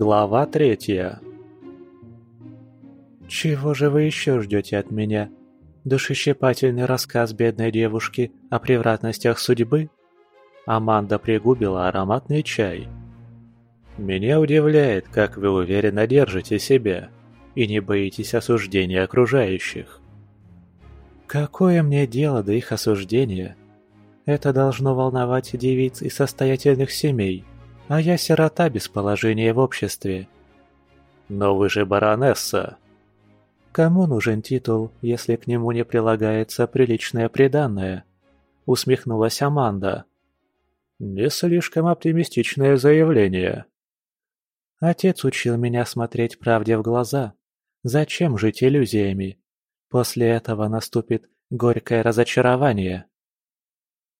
Глава третья «Чего же вы еще ждете от меня? Душещипательный рассказ бедной девушки о превратностях судьбы?» Аманда пригубила ароматный чай. «Меня удивляет, как вы уверенно держите себя и не боитесь осуждения окружающих». «Какое мне дело до их осуждения? Это должно волновать девиц из состоятельных семей, а я сирота без положения в обществе». «Но вы же баронесса!» Кому нужен титул, если к нему не прилагается приличное приданное? Усмехнулась Аманда. Не слишком оптимистичное заявление. Отец учил меня смотреть правде в глаза. Зачем жить иллюзиями? После этого наступит горькое разочарование.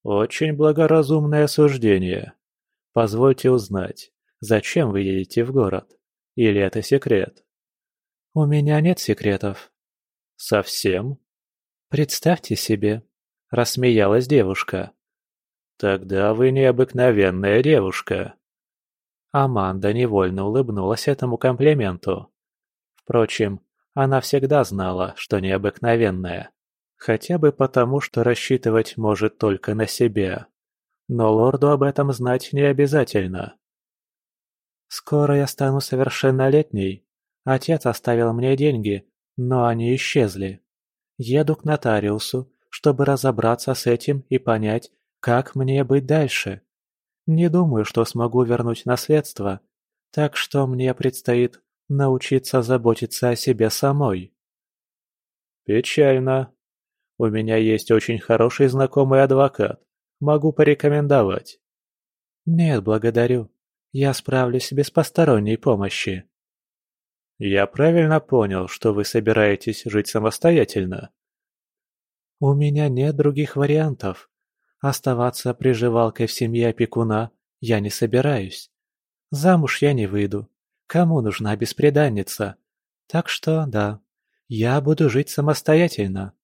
Очень благоразумное суждение. Позвольте узнать, зачем вы едете в город? Или это секрет? «У меня нет секретов». «Совсем?» «Представьте себе», — рассмеялась девушка. «Тогда вы необыкновенная девушка». Аманда невольно улыбнулась этому комплименту. Впрочем, она всегда знала, что необыкновенная. Хотя бы потому, что рассчитывать может только на себя. Но лорду об этом знать не обязательно. «Скоро я стану совершеннолетней», Отец оставил мне деньги, но они исчезли. Еду к нотариусу, чтобы разобраться с этим и понять, как мне быть дальше. Не думаю, что смогу вернуть наследство, так что мне предстоит научиться заботиться о себе самой. Печально. У меня есть очень хороший знакомый адвокат. Могу порекомендовать. Нет, благодарю. Я справлюсь без посторонней помощи. «Я правильно понял, что вы собираетесь жить самостоятельно?» «У меня нет других вариантов. Оставаться приживалкой в семье опекуна я не собираюсь. Замуж я не выйду. Кому нужна беспреданница? Так что, да, я буду жить самостоятельно».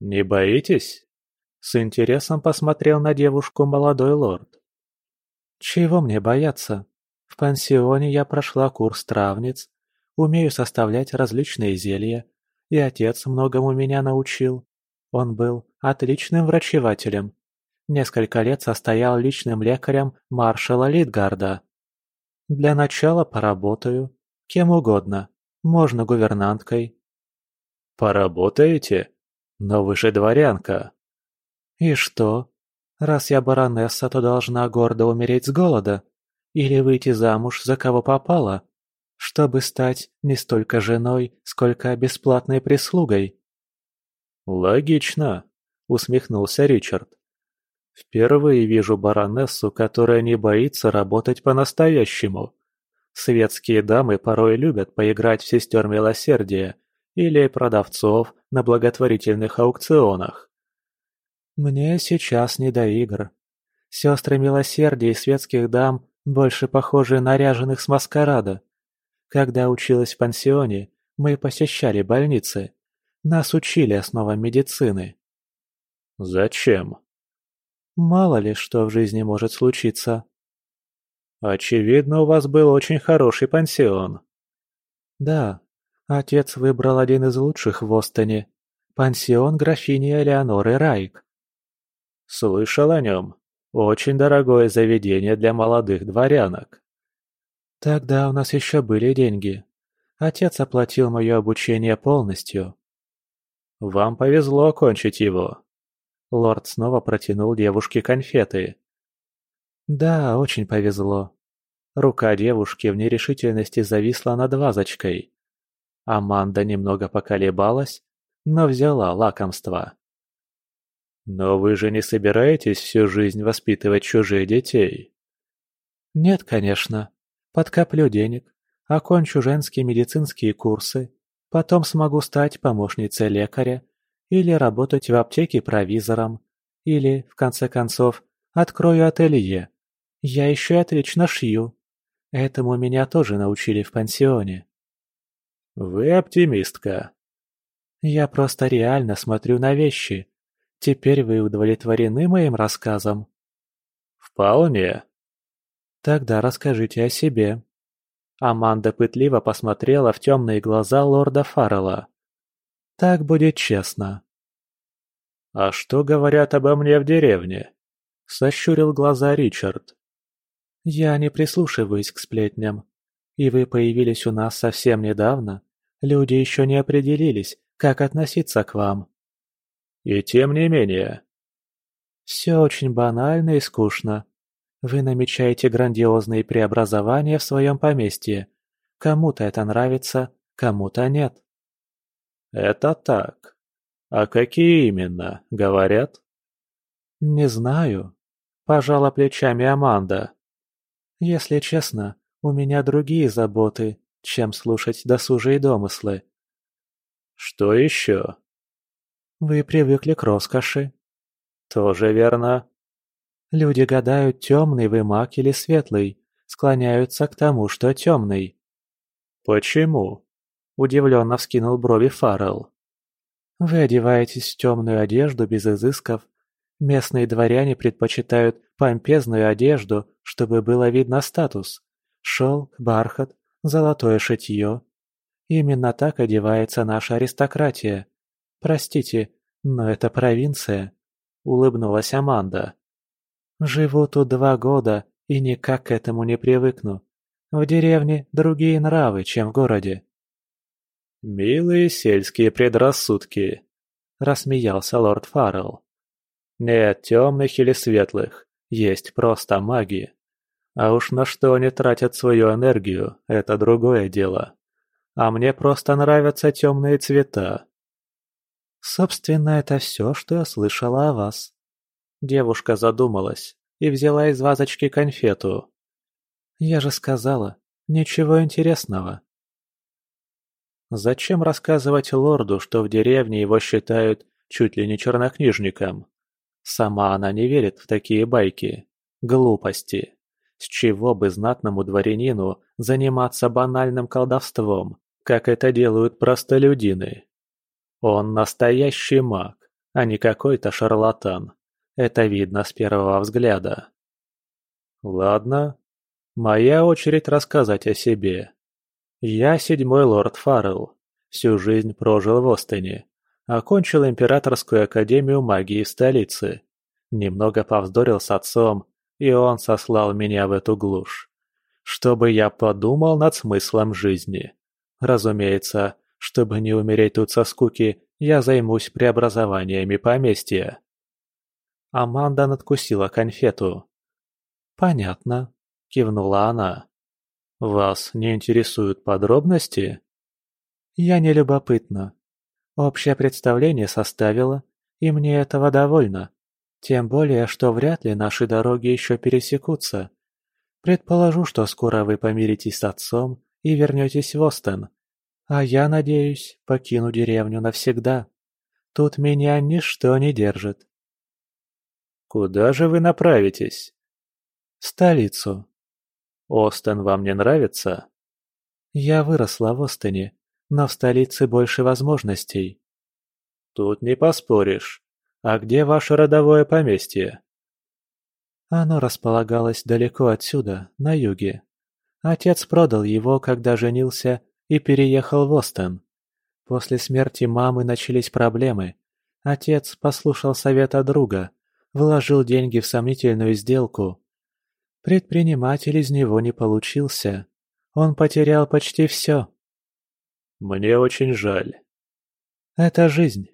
«Не боитесь?» С интересом посмотрел на девушку молодой лорд. «Чего мне бояться? В пансионе я прошла курс травниц, Умею составлять различные зелья, и отец многому меня научил. Он был отличным врачевателем. Несколько лет состоял личным лекарем маршала Литгарда. Для начала поработаю. Кем угодно. Можно гувернанткой. Поработаете? Но вы же дворянка. И что? Раз я баронесса, то должна гордо умереть с голода? Или выйти замуж за кого попало? чтобы стать не столько женой, сколько бесплатной прислугой». «Логично», — усмехнулся Ричард. «Впервые вижу баронессу, которая не боится работать по-настоящему. Светские дамы порой любят поиграть в сестер милосердия или продавцов на благотворительных аукционах». «Мне сейчас не до игр. Сестры милосердия и светских дам больше похожи на ряженых с маскарада. Когда училась в пансионе, мы посещали больницы. Нас учили основам медицины. Зачем? Мало ли что в жизни может случиться. Очевидно, у вас был очень хороший пансион. Да, отец выбрал один из лучших в Остоне. Пансион графини Элеоноры Райк. Слышал о нем. Очень дорогое заведение для молодых дворянок. Тогда у нас еще были деньги. Отец оплатил мое обучение полностью. Вам повезло окончить его. Лорд снова протянул девушке конфеты. Да, очень повезло. Рука девушки в нерешительности зависла над вазочкой. Аманда немного поколебалась, но взяла лакомство. «Но вы же не собираетесь всю жизнь воспитывать чужих детей?» «Нет, конечно. Подкоплю денег, окончу женские медицинские курсы, потом смогу стать помощницей лекаря или работать в аптеке провизором, или, в конце концов, открою ателье. Я еще и отлично шью. Этому меня тоже научили в пансионе. Вы оптимистка. Я просто реально смотрю на вещи. Теперь вы удовлетворены моим рассказом? Вполне. Тогда расскажите о себе. Аманда пытливо посмотрела в темные глаза лорда Фаррелла. «Так будет честно». «А что говорят обо мне в деревне?» — сощурил глаза Ричард. «Я не прислушиваюсь к сплетням. И вы появились у нас совсем недавно. Люди еще не определились, как относиться к вам». «И тем не менее...» «Все очень банально и скучно. Вы намечаете грандиозные преобразования в своем поместье. Кому-то это нравится, кому-то нет. Это так. А какие именно, говорят? Не знаю. Пожала плечами Аманда. Если честно, у меня другие заботы, чем слушать досужие домыслы. Что еще? Вы привыкли к роскоши. Тоже верно. Люди гадают, темный вы маг или светлый, склоняются к тому, что темный. «Почему?» – удивленно вскинул брови Фаррелл. «Вы одеваетесь в темную одежду без изысков. Местные дворяне предпочитают помпезную одежду, чтобы было видно статус. Шелк, бархат, золотое шитье. Именно так одевается наша аристократия. Простите, но это провинция», – улыбнулась Аманда. Живу тут два года и никак к этому не привыкну. В деревне другие нравы, чем в городе. «Милые сельские предрассудки», — рассмеялся лорд Фаррелл. «Нет темных или светлых, есть просто маги. А уж на что они тратят свою энергию, это другое дело. А мне просто нравятся темные цвета». «Собственно, это все, что я слышала о вас», Девушка задумалась и взяла из вазочки конфету. «Я же сказала, ничего интересного». Зачем рассказывать лорду, что в деревне его считают чуть ли не чернокнижником? Сама она не верит в такие байки. Глупости. С чего бы знатному дворянину заниматься банальным колдовством, как это делают простолюдины? Он настоящий маг, а не какой-то шарлатан. Это видно с первого взгляда. Ладно, моя очередь рассказать о себе. Я седьмой лорд Фаррелл. Всю жизнь прожил в Остоне. Окончил Императорскую Академию Магии в столице. Немного повздорил с отцом, и он сослал меня в эту глушь. Чтобы я подумал над смыслом жизни. Разумеется, чтобы не умереть тут со скуки, я займусь преобразованиями поместья. Аманда надкусила конфету. «Понятно», — кивнула она. «Вас не интересуют подробности?» «Я не любопытна. Общее представление составила, и мне этого довольно. Тем более, что вряд ли наши дороги еще пересекутся. Предположу, что скоро вы помиритесь с отцом и вернетесь в Остен. А я, надеюсь, покину деревню навсегда. Тут меня ничто не держит. «Куда же вы направитесь?» «В столицу». «Остен вам не нравится?» «Я выросла в Остоне, но в столице больше возможностей». «Тут не поспоришь. А где ваше родовое поместье?» Оно располагалось далеко отсюда, на юге. Отец продал его, когда женился, и переехал в Остен. После смерти мамы начались проблемы. Отец послушал совета друга вложил деньги в сомнительную сделку. Предприниматель из него не получился. Он потерял почти все. Мне очень жаль. Это жизнь.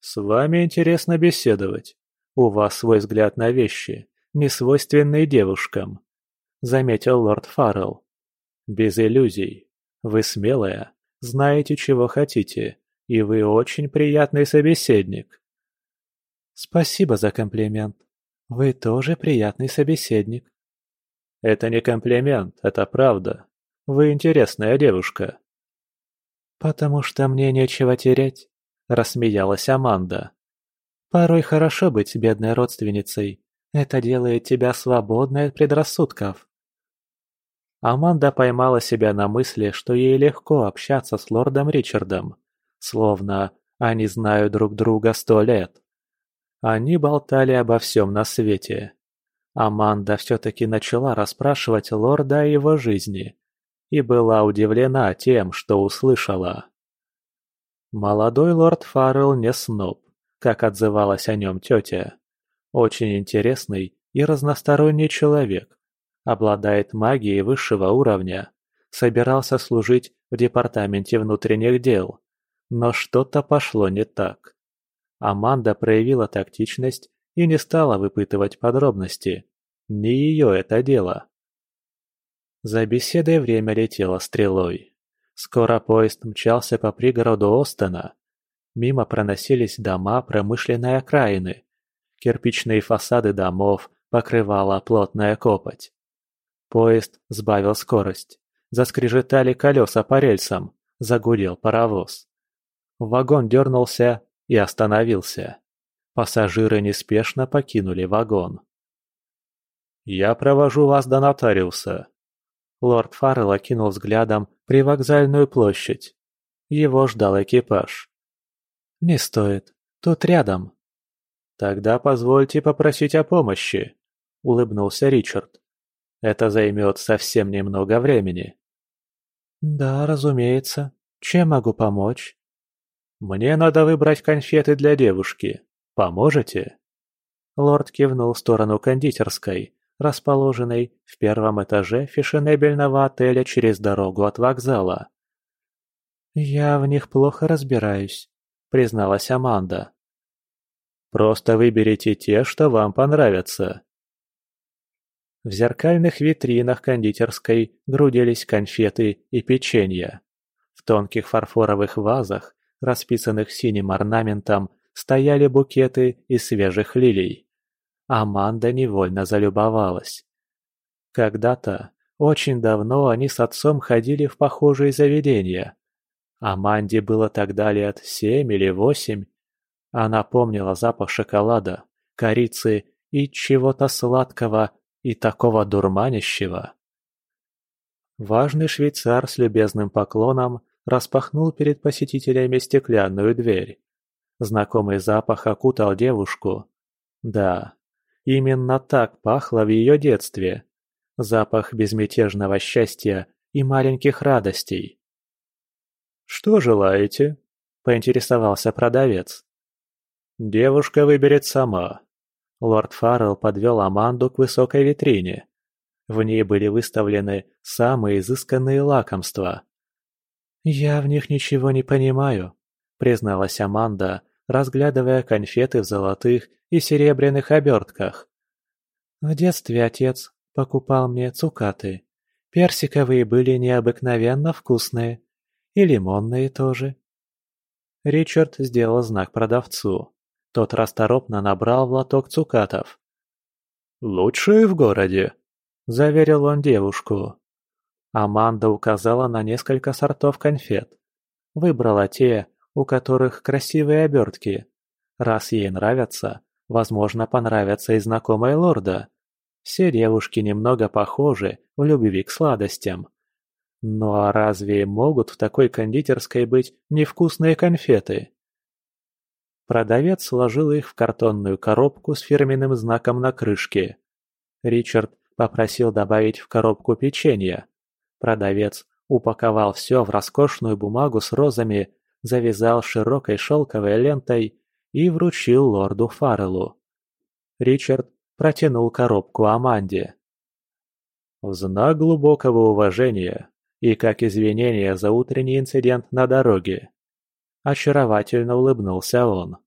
С вами интересно беседовать. У вас свой взгляд на вещи, не свойственный девушкам, заметил лорд Фаррелл. Без иллюзий. Вы смелая, знаете, чего хотите, и вы очень приятный собеседник. Спасибо за комплимент. Вы тоже приятный собеседник. Это не комплимент, это правда. Вы интересная девушка. Потому что мне нечего терять, рассмеялась Аманда. Порой хорошо быть бедной родственницей. Это делает тебя свободной от предрассудков. Аманда поймала себя на мысли, что ей легко общаться с лордом Ричардом, словно они знают друг друга сто лет. Они болтали обо всем на свете. Аманда все-таки начала расспрашивать лорда о его жизни. и была удивлена тем, что услышала. Молодой лорд Фаррелл не сноб, как отзывалась о нем тетя. Очень интересный и разносторонний человек. Обладает магией высшего уровня. Собирался служить в департаменте внутренних дел. Но что-то пошло не так. Аманда проявила тактичность и не стала выпытывать подробности. Не ее это дело. За беседой время летело стрелой. Скоро поезд мчался по пригороду Остена. Мимо проносились дома промышленной окраины. Кирпичные фасады домов покрывала плотная копоть. Поезд сбавил скорость. Заскрежетали колеса по рельсам, загудел паровоз. Вагон дернулся и остановился. Пассажиры неспешно покинули вагон. «Я провожу вас до нотариуса». Лорд Фаррелл окинул взглядом привокзальную площадь. Его ждал экипаж. «Не стоит. Тут рядом». «Тогда позвольте попросить о помощи», — улыбнулся Ричард. «Это займет совсем немного времени». «Да, разумеется. Чем могу помочь?» «Мне надо выбрать конфеты для девушки. Поможете?» Лорд кивнул в сторону кондитерской, расположенной в первом этаже фешенебельного отеля через дорогу от вокзала. «Я в них плохо разбираюсь», призналась Аманда. «Просто выберите те, что вам понравятся». В зеркальных витринах кондитерской грудились конфеты и печенье. В тонких фарфоровых вазах, расписанных синим орнаментом, стояли букеты из свежих лилий. Аманда невольно залюбовалась. Когда-то, очень давно, они с отцом ходили в похожие заведения. Аманде было тогда лет семь или восемь. Она помнила запах шоколада, корицы и чего-то сладкого и такого дурманящего. Важный швейцар с любезным поклоном распахнул перед посетителями стеклянную дверь. Знакомый запах окутал девушку. Да, именно так пахло в ее детстве. Запах безмятежного счастья и маленьких радостей. «Что желаете?» – поинтересовался продавец. «Девушка выберет сама». Лорд Фаррелл подвел Аманду к высокой витрине. В ней были выставлены самые изысканные лакомства. «Я в них ничего не понимаю», – призналась Аманда, разглядывая конфеты в золотых и серебряных обертках. «В детстве отец покупал мне цукаты. Персиковые были необыкновенно вкусные. И лимонные тоже. Ричард сделал знак продавцу. Тот расторопно набрал в лоток цукатов. «Лучшие в городе», – заверил он девушку. Аманда указала на несколько сортов конфет. Выбрала те, у которых красивые обертки. Раз ей нравятся, возможно, понравятся и знакомые лорда. Все девушки немного похожи в любви к сладостям. Ну а разве могут в такой кондитерской быть невкусные конфеты? Продавец сложил их в картонную коробку с фирменным знаком на крышке. Ричард попросил добавить в коробку печенье. Продавец упаковал все в роскошную бумагу с розами, завязал широкой шелковой лентой и вручил лорду Фарреллу. Ричард протянул коробку Аманде. В знак глубокого уважения и как извинение за утренний инцидент на дороге. Очаровательно улыбнулся он.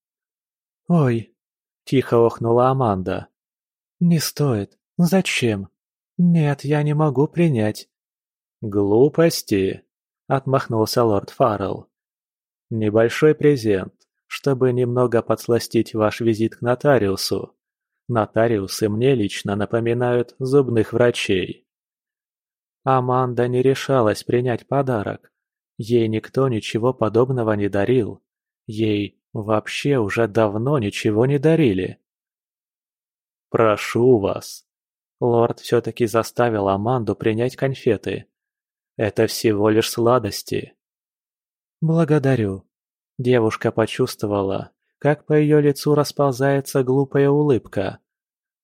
«Ой!» – тихо охнула Аманда. «Не стоит. Зачем? Нет, я не могу принять». «Глупости!» – отмахнулся лорд Фаррелл. «Небольшой презент, чтобы немного подсластить ваш визит к нотариусу. Нотариусы мне лично напоминают зубных врачей». Аманда не решалась принять подарок. Ей никто ничего подобного не дарил. Ей вообще уже давно ничего не дарили. «Прошу вас». Лорд все-таки заставил Аманду принять конфеты. «Это всего лишь сладости». «Благодарю». Девушка почувствовала, как по ее лицу расползается глупая улыбка.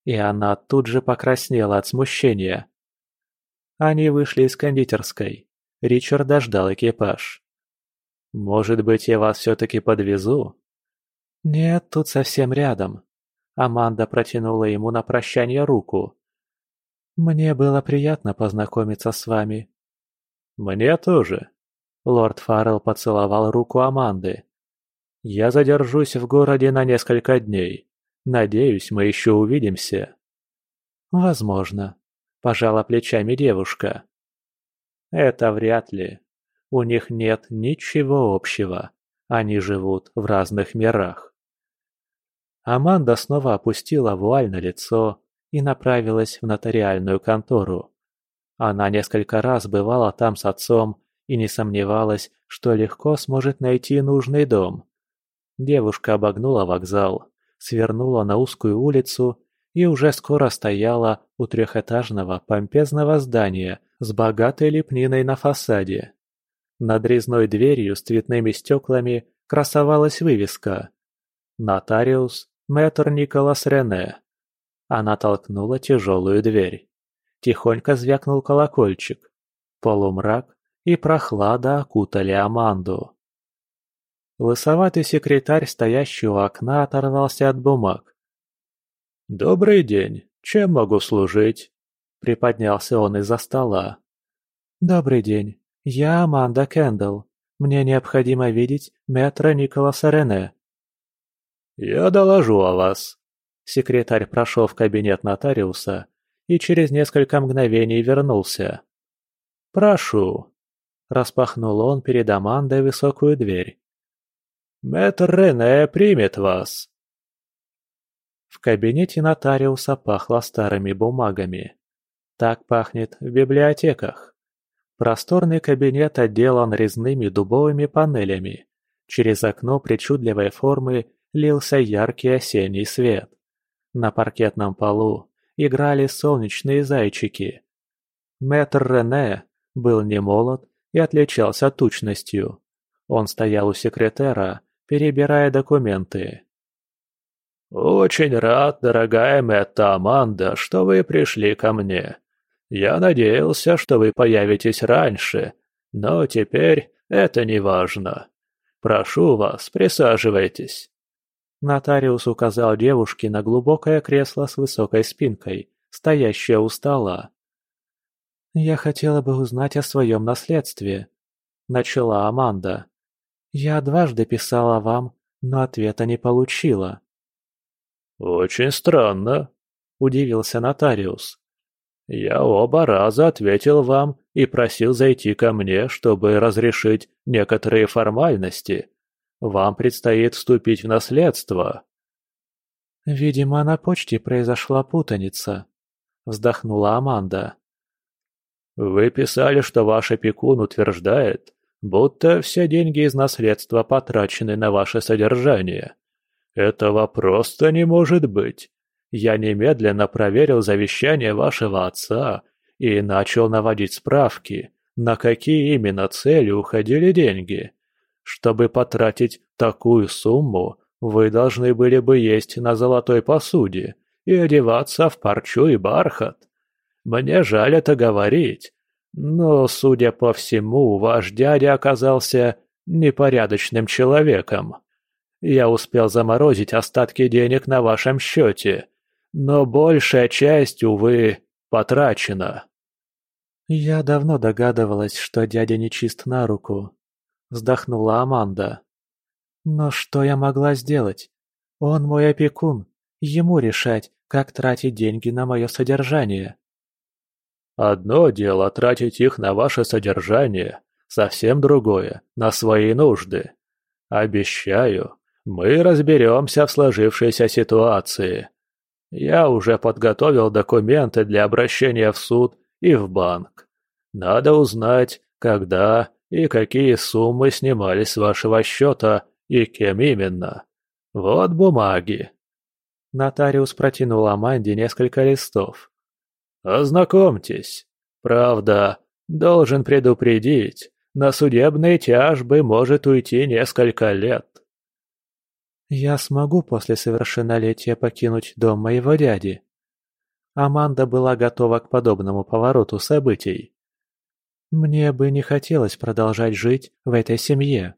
И она тут же покраснела от смущения. Они вышли из кондитерской. Ричарда ждал экипаж. «Может быть, я вас все-таки подвезу?» «Нет, тут совсем рядом». Аманда протянула ему на прощание руку. «Мне было приятно познакомиться с вами». «Мне тоже». Лорд Фаррелл поцеловал руку Аманды. «Я задержусь в городе на несколько дней. Надеюсь, мы еще увидимся». «Возможно», – пожала плечами девушка. «Это вряд ли. У них нет ничего общего. Они живут в разных мирах». Аманда снова опустила вуаль на лицо и направилась в нотариальную контору. Она несколько раз бывала там с отцом и не сомневалась, что легко сможет найти нужный дом. Девушка обогнула вокзал, свернула на узкую улицу и уже скоро стояла у трехэтажного помпезного здания с богатой лепниной на фасаде. Над резной дверью с цветными стеклами красовалась вывеска «Нотариус Мэтр Николас Рене». Она толкнула тяжелую дверь. Тихонько звякнул колокольчик. Полумрак и прохлада окутали Аманду. Лысоватый секретарь, стоящий у окна, оторвался от бумаг. «Добрый день. Чем могу служить?» Приподнялся он из-за стола. «Добрый день. Я Аманда Кендалл. Мне необходимо видеть мэтра Николаса Рене». «Я доложу о вас». Секретарь прошел в кабинет нотариуса и через несколько мгновений вернулся. «Прошу». Распахнул он перед Амандой высокую дверь. «Мэтр Рене примет вас». В кабинете нотариуса пахло старыми бумагами. Так пахнет в библиотеках. Просторный кабинет отделан резными дубовыми панелями. Через окно причудливой формы лился яркий осенний свет. На паркетном полу играли солнечные зайчики. Мэтр Рене был не молод и отличался тучностью. Он стоял у секретера, перебирая документы. «Очень рад, дорогая Мэтта Аманда, что вы пришли ко мне. Я надеялся, что вы появитесь раньше, но теперь это не важно. Прошу вас, присаживайтесь». Нотариус указал девушке на глубокое кресло с высокой спинкой, стоящее у стола. «Я хотела бы узнать о своем наследстве», — начала Аманда. «Я дважды писала вам, но ответа не получила». «Очень странно», – удивился нотариус. «Я оба раза ответил вам и просил зайти ко мне, чтобы разрешить некоторые формальности. Вам предстоит вступить в наследство». «Видимо, на почте произошла путаница», – вздохнула Аманда. «Вы писали, что ваш опекун утверждает, будто все деньги из наследства потрачены на ваше содержание. «Этого просто не может быть. Я немедленно проверил завещание вашего отца и начал наводить справки, на какие именно цели уходили деньги. Чтобы потратить такую сумму, вы должны были бы есть на золотой посуде и одеваться в парчу и бархат. Мне жаль это говорить, но, судя по всему, ваш дядя оказался непорядочным человеком. Я успел заморозить остатки денег на вашем счете, но большая часть, увы, потрачена». «Я давно догадывалась, что дядя нечист на руку», — вздохнула Аманда. «Но что я могла сделать? Он мой опекун, ему решать, как тратить деньги на мое содержание». «Одно дело тратить их на ваше содержание, совсем другое — на свои нужды. Обещаю, мы разберемся в сложившейся ситуации. Я уже подготовил документы для обращения в суд и в банк. Надо узнать, когда и какие суммы снимались с вашего счета и кем именно. Вот бумаги. Нотариус протянул Аманде несколько листов. Ознакомьтесь. Правда, должен предупредить, на судебные тяжбы может уйти несколько лет. Я смогу после совершеннолетия покинуть дом моего дяди. Аманда была готова к подобному повороту событий. Мне бы не хотелось продолжать жить в этой семье.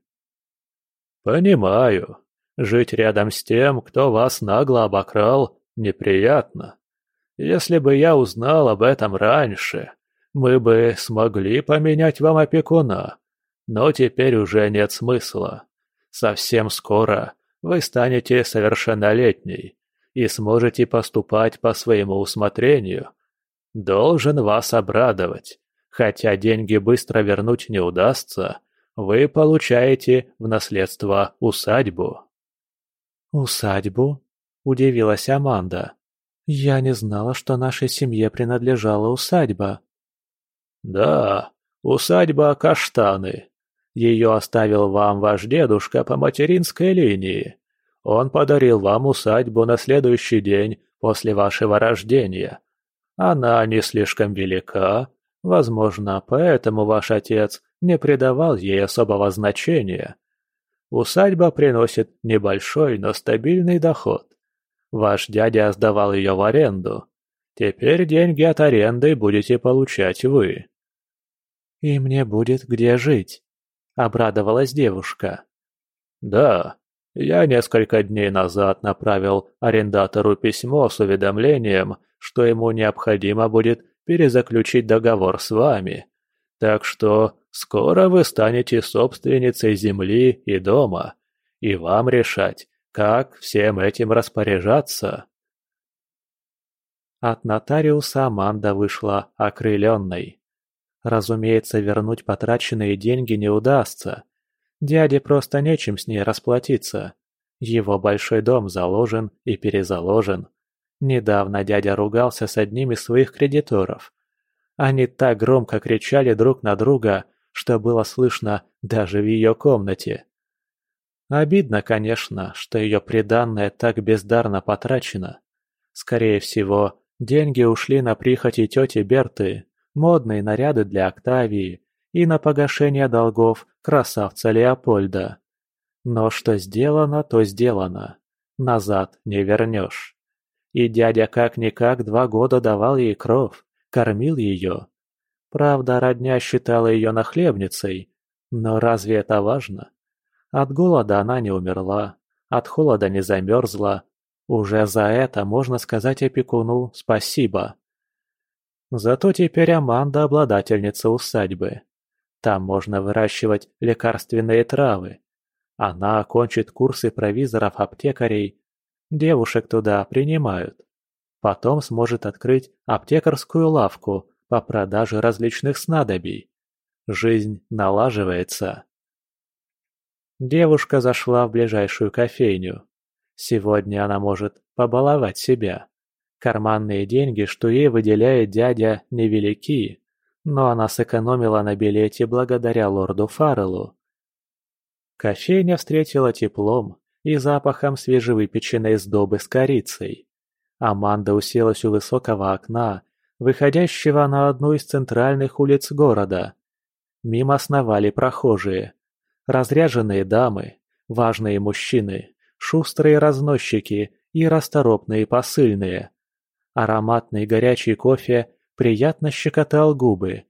Понимаю. Жить рядом с тем, кто вас нагло обокрал, неприятно. Если бы я узнал об этом раньше, мы бы смогли поменять вам опекуна. Но теперь уже нет смысла. Совсем скоро вы станете совершеннолетней и сможете поступать по своему усмотрению. Должен вас обрадовать. Хотя деньги быстро вернуть не удастся, вы получаете в наследство усадьбу. «Усадьбу?» – удивилась Аманда. «Я не знала, что нашей семье принадлежала усадьба». «Да, усадьба Каштаны. Ее оставил вам ваш дедушка по материнской линии. Он подарил вам усадьбу на следующий день после вашего рождения. Она не слишком велика, возможно, поэтому ваш отец не придавал ей особого значения. Усадьба приносит небольшой, но стабильный доход. Ваш дядя сдавал ее в аренду. Теперь деньги от аренды будете получать вы. «И мне будет где жить», — обрадовалась девушка. «Да, я несколько дней назад направил арендатору письмо с уведомлением, что ему необходимо будет перезаключить договор с вами. Так что скоро вы станете собственницей земли и дома, и вам решать, как всем этим распоряжаться. От нотариуса Аманда вышла окрыленной. Разумеется, вернуть потраченные деньги не удастся. Дяде просто нечем с ней расплатиться. Его большой дом заложен и перезаложен. Недавно дядя ругался с одним из своих кредиторов. Они так громко кричали друг на друга, что было слышно даже в ее комнате. Обидно, конечно, что ее приданное так бездарно потрачено. Скорее всего, деньги ушли на прихоти тети Берты, модные наряды для Октавии и на погашение долгов красавца Леопольда. Но что сделано, то сделано. Назад не вернешь. И дядя как-никак два года давал ей кров, кормил ее. Правда, родня считала ее нахлебницей, но разве это важно? От голода она не умерла, от холода не замерзла. Уже за это можно сказать опекуну спасибо. Зато теперь Аманда обладательница усадьбы. Там можно выращивать лекарственные травы. Она окончит курсы провизоров-аптекарей Девушек туда принимают. Потом сможет открыть аптекарскую лавку по продаже различных снадобий. Жизнь налаживается. Девушка зашла в ближайшую кофейню. Сегодня она может побаловать себя. Карманные деньги, что ей выделяет дядя, невелики, но она сэкономила на билете благодаря лорду Фарреллу. Кофейня встретила теплом, и запахом свежевыпеченной сдобы с корицей. Аманда уселась у высокого окна, выходящего на одну из центральных улиц города. Мимо сновали прохожие. Разряженные дамы, важные мужчины, шустрые разносчики и расторопные посыльные. Ароматный горячий кофе приятно щекотал губы.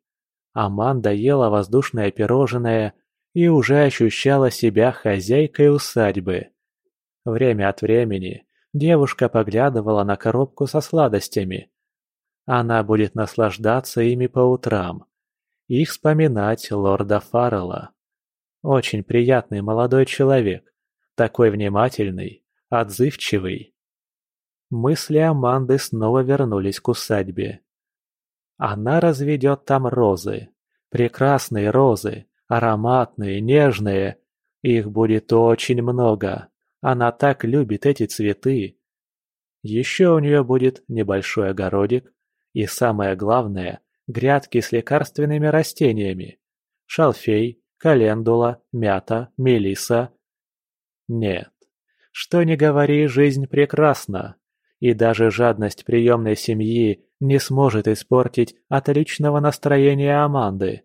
Аманда ела воздушное пирожное и уже ощущала себя хозяйкой усадьбы. Время от времени девушка поглядывала на коробку со сладостями. Она будет наслаждаться ими по утрам. И вспоминать лорда Фаррелла. Очень приятный молодой человек, такой внимательный, отзывчивый. Мысли Аманды снова вернулись к усадьбе. Она разведет там розы. Прекрасные розы, ароматные, нежные. Их будет очень много. Она так любит эти цветы. Еще у нее будет небольшой огородик и, самое главное, грядки с лекарственными растениями. Шалфей, календула, мята, мелиса. Нет, что ни говори, жизнь прекрасна. И даже жадность приемной семьи не сможет испортить отличного настроения Аманды.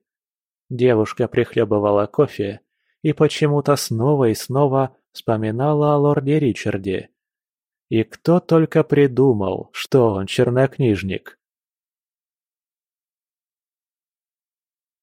Девушка прихлебывала кофе и почему-то снова и снова вспоминала о лорде Ричарде. И кто только придумал, что он чернокнижник.